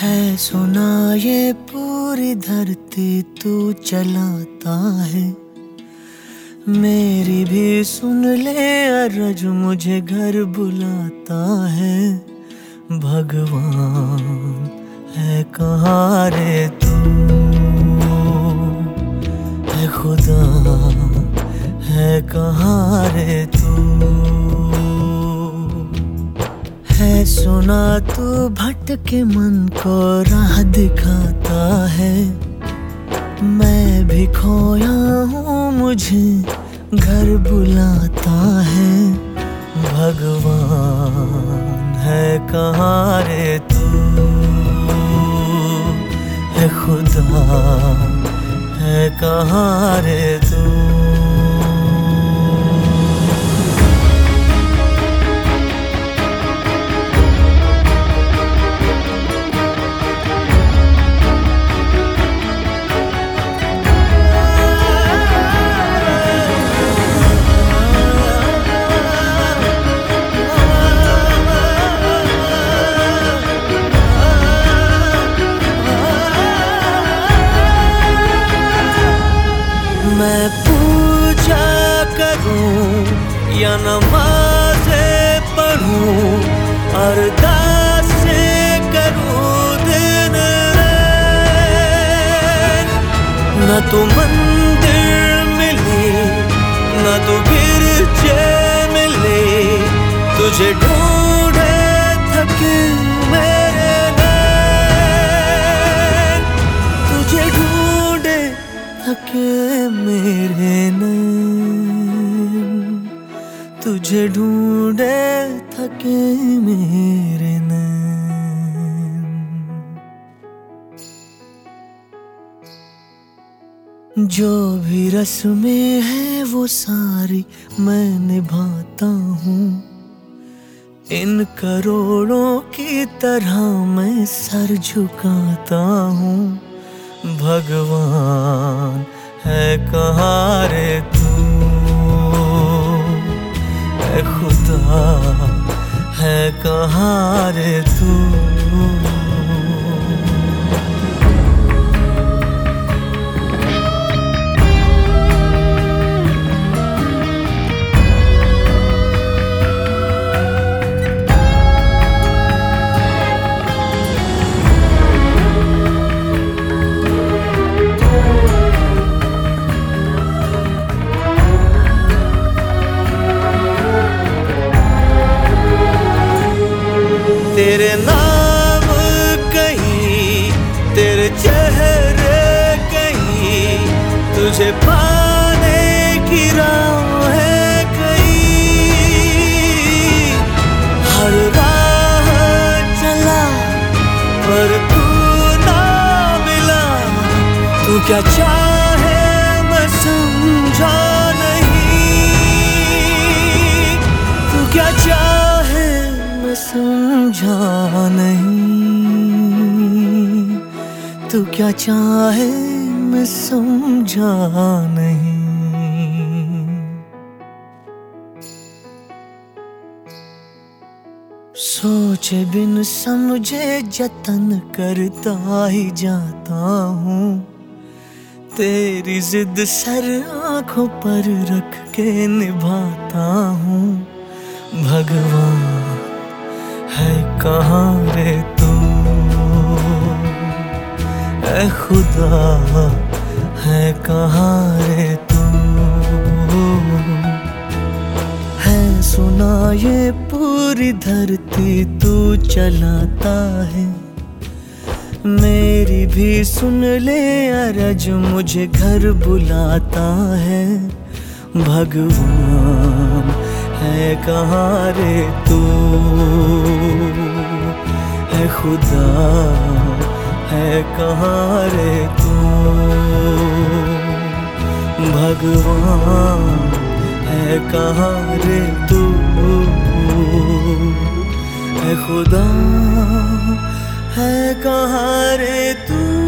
है सुना ये पूरी धरती तू चलाता है। मेरी भी सुन ले अरज, मुझे घर बुलाता है। भगवान है कहाँ रे तू? है खुदा है कहाँ रे तू? सुना तू भटके मन को राह दिखाता है। मैं भी खोया हूँ मुझे घर बुलाता है। भगवान है कहाँ रे तू? है खुदा, है कहाँ रे तू? या नमाज़े पढ़ूं, अरदास करूँ दिन न तो मंदिर मिली, न तो गिरजे मिले, तुझे ढूंढे तुझे ढूंढे थके मेरे नैन। जो भी रस्में हैं वो सारी मैं निभाता हूँ। इन करोड़ों की तरह मैं सर झुकाता हूँ। भगवान है कहाँ रे तू। है कहाँ रे तू? तेरे नाम कहीं, तेरे चेहरे कहीं, तुझे पाने की राह है कहीं। हर राह चला, पर तू ना मिला, तू क्या चाहे समझा नहीं। तू क्या चाहे, मैं समझा नहीं। सोचे बिन समझे, जतन करता ही जाता हूँ। तेरी जिद सर आँखों पर रख के निभाता हूँ। भगवान है कहाँ रे तू? है खुदा, है कहाँ रे तू? है सुना ये पूरी धरती तू चलाता है। मेरी भी सुन ले अरज, मुझे घर बुलाता है। भगवान है कहाँ रे तू? है खुदा, है कहाँ रे तू? भगवान, है कहाँ रे तू? है खुदा, है कहाँ रे तू?